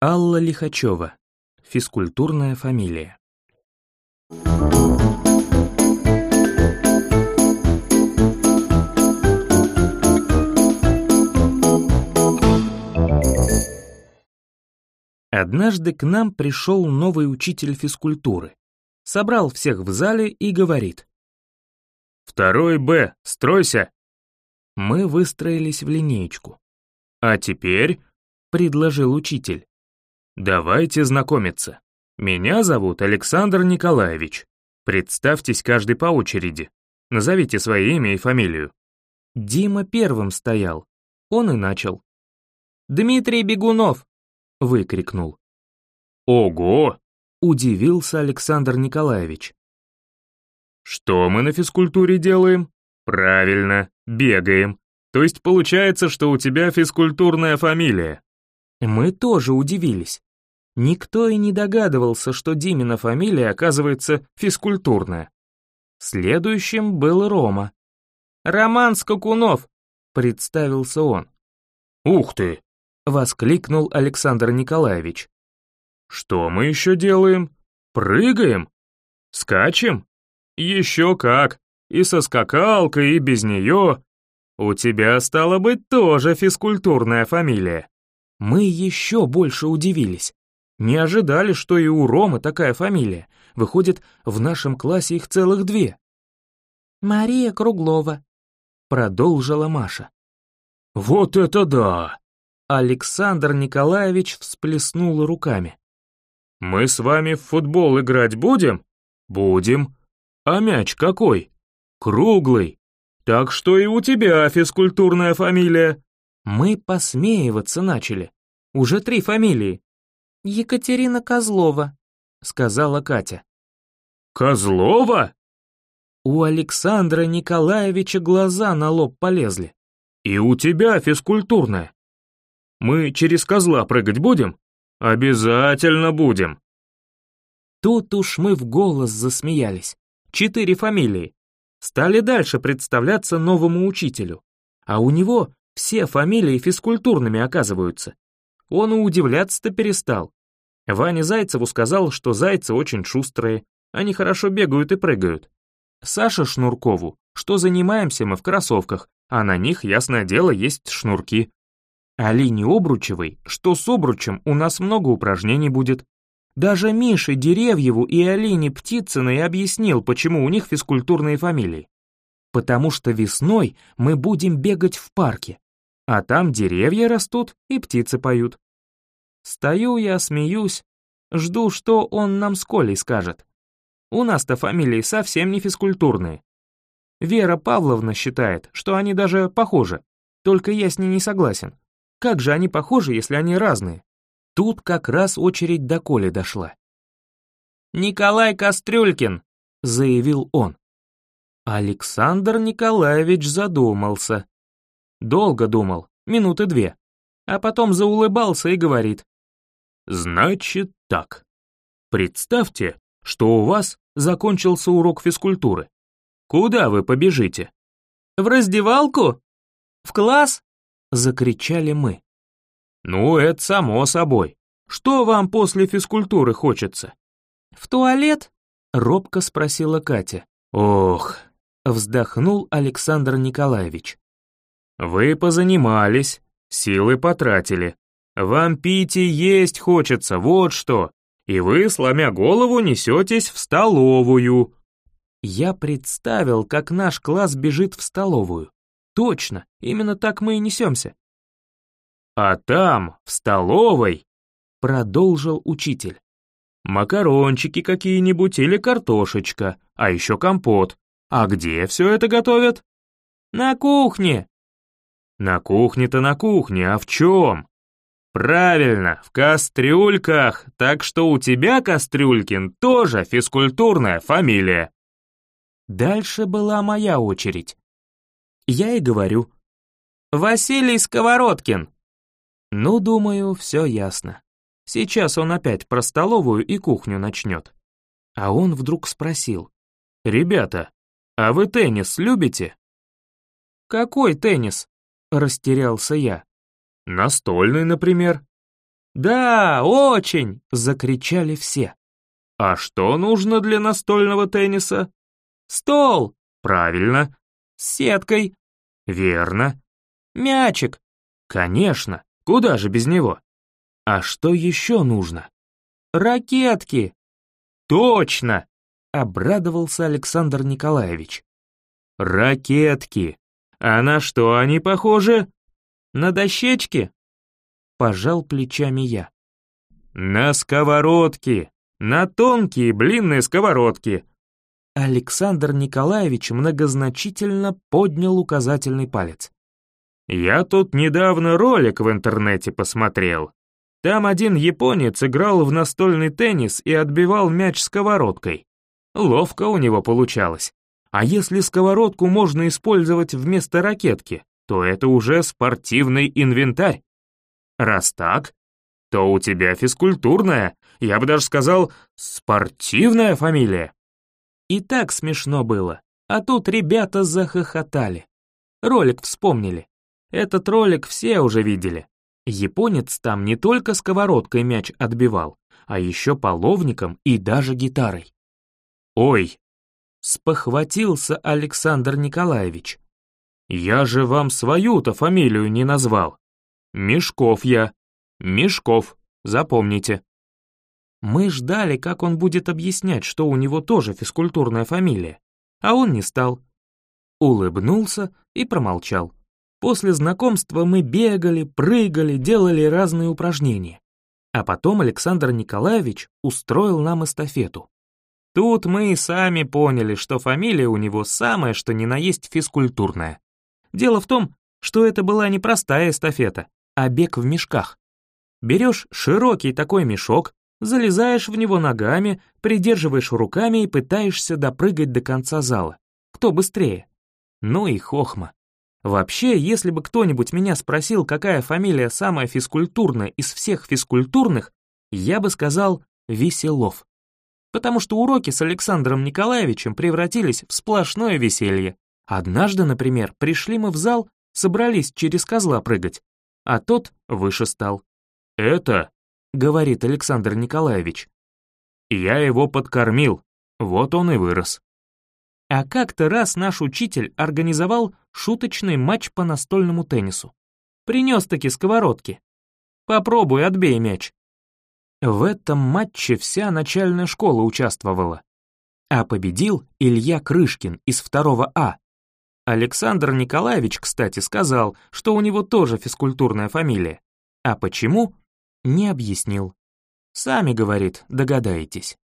Алла Лихачева. Физкультурная фамилия. Однажды к нам пришел новый учитель физкультуры. Собрал всех в зале и говорит. «Второй Б, стройся!» Мы выстроились в линеечку. «А теперь», — предложил учитель, «давайте знакомиться. Меня зовут Александр Николаевич. Представьтесь каждый по очереди. Назовите свое имя и фамилию». Дима первым стоял. Он и начал. «Дмитрий Бегунов!» — выкрикнул. «Ого!» — удивился Александр Николаевич. «Что мы на физкультуре делаем?» «Правильно, бегаем. То есть получается, что у тебя физкультурная фамилия?» Мы тоже удивились. Никто и не догадывался, что Димина фамилия оказывается физкультурная. Следующим был Рома. «Роман Скакунов», — представился он. «Ух ты!» — воскликнул Александр Николаевич. «Что мы еще делаем? Прыгаем? Скачем? Еще как! И со скакалкой, и без нее. У тебя, стало быть, тоже физкультурная фамилия». Мы еще больше удивились. Не ожидали, что и у Ромы такая фамилия. Выходит, в нашем классе их целых две. «Мария Круглова», — продолжила Маша. «Вот это да!» Александр Николаевич всплеснул руками. «Мы с вами в футбол играть будем?» «Будем. А мяч какой?» «Круглый. Так что и у тебя физкультурная фамилия». Мы посмеиваться начали. Уже три фамилии. «Екатерина Козлова», — сказала Катя. «Козлова?» У Александра Николаевича глаза на лоб полезли. «И у тебя физкультурная. Мы через козла прыгать будем?» «Обязательно будем!» Тут уж мы в голос засмеялись. Четыре фамилии. Стали дальше представляться новому учителю. А у него все фамилии физкультурными оказываются. Он и удивляться-то перестал. Ваня Зайцеву сказал, что зайцы очень шустрые, они хорошо бегают и прыгают. Саша Шнуркову, что занимаемся мы в кроссовках, а на них, ясное дело, есть шнурки. Алине Обручевой, что с обручем у нас много упражнений будет. Даже Мише Деревьеву и Алине Птицыной объяснил, почему у них физкультурные фамилии. Потому что весной мы будем бегать в парке, а там деревья растут и птицы поют. Стою я, смеюсь, жду, что он нам с Колей скажет. У нас-то фамилии совсем не физкультурные. Вера Павловна считает, что они даже похожи, только я с ней не согласен. Как же они похожи, если они разные? Тут как раз очередь до Коли дошла. «Николай Кастрюлькин», — заявил он. Александр Николаевич задумался. Долго думал, минуты две, а потом заулыбался и говорит. «Значит так. Представьте, что у вас закончился урок физкультуры. Куда вы побежите?» «В раздевалку? В класс?» — закричали мы. «Ну, это само собой. Что вам после физкультуры хочется?» «В туалет?» — робко спросила Катя. «Ох!» — вздохнул Александр Николаевич. «Вы позанимались, силы потратили. Вам пить и есть хочется, вот что. И вы, сломя голову, несетесь в столовую». Я представил, как наш класс бежит в столовую. Точно, именно так мы и несемся. А там, в столовой, продолжил учитель. Макарончики какие-нибудь или картошечка, а еще компот. А где все это готовят? На кухне. На кухне-то на кухне, а в чем? Правильно, в кастрюльках, так что у тебя, Кастрюлькин, тоже физкультурная фамилия. Дальше была моя очередь. Я и говорю. Василий Сковородкин. Ну, думаю, все ясно. Сейчас он опять про столовую и кухню начнет. А он вдруг спросил. «Ребята, а вы теннис любите?» «Какой теннис?» — растерялся я. «Настольный, например». «Да, очень!» — закричали все. «А что нужно для настольного тенниса?» «Стол!» «Правильно». «С сеткой». «Верно». «Мячик». «Конечно, куда же без него?» «А что еще нужно?» «Ракетки». «Точно!» — обрадовался Александр Николаевич. «Ракетки! А на что они похожи?» «На дощечки?» Пожал плечами я. «На сковородки! На тонкие блинные сковородки!» Александр Николаевич многозначительно поднял указательный палец. «Я тут недавно ролик в интернете посмотрел. Там один японец играл в настольный теннис и отбивал мяч сковородкой. Ловко у него получалось. А если сковородку можно использовать вместо ракетки, то это уже спортивный инвентарь. Раз так, то у тебя физкультурная, я бы даже сказал, спортивная фамилия. И так смешно было, а тут ребята захохотали. Ролик вспомнили. Этот ролик все уже видели. Японец там не только сковородкой мяч отбивал, а еще половником и даже гитарой. «Ой!» — спохватился Александр Николаевич. «Я же вам свою-то фамилию не назвал. Мешков я. Мешков, запомните». Мы ждали, как он будет объяснять, что у него тоже физкультурная фамилия, а он не стал. Улыбнулся и промолчал. После знакомства мы бегали, прыгали, делали разные упражнения. А потом Александр Николаевич устроил нам эстафету. Тут мы и сами поняли, что фамилия у него самая, что ни на есть физкультурная. Дело в том, что это была не простая эстафета, а бег в мешках. Берешь широкий такой мешок, залезаешь в него ногами, придерживаешь руками и пытаешься допрыгать до конца зала. Кто быстрее? Ну и хохма. Вообще, если бы кто-нибудь меня спросил, какая фамилия самая физкультурная из всех физкультурных, я бы сказал «Веселов» потому что уроки с Александром Николаевичем превратились в сплошное веселье. Однажды, например, пришли мы в зал, собрались через козла прыгать, а тот выше стал. «Это», — говорит Александр Николаевич, — «я его подкормил, вот он и вырос». А как-то раз наш учитель организовал шуточный матч по настольному теннису. Принес-таки сковородки. Попробуй, отбей мяч. В этом матче вся начальная школа участвовала. А победил Илья Крышкин из второго А. Александр Николаевич, кстати, сказал, что у него тоже физкультурная фамилия. А почему? Не объяснил. Сами, говорит, догадаетесь.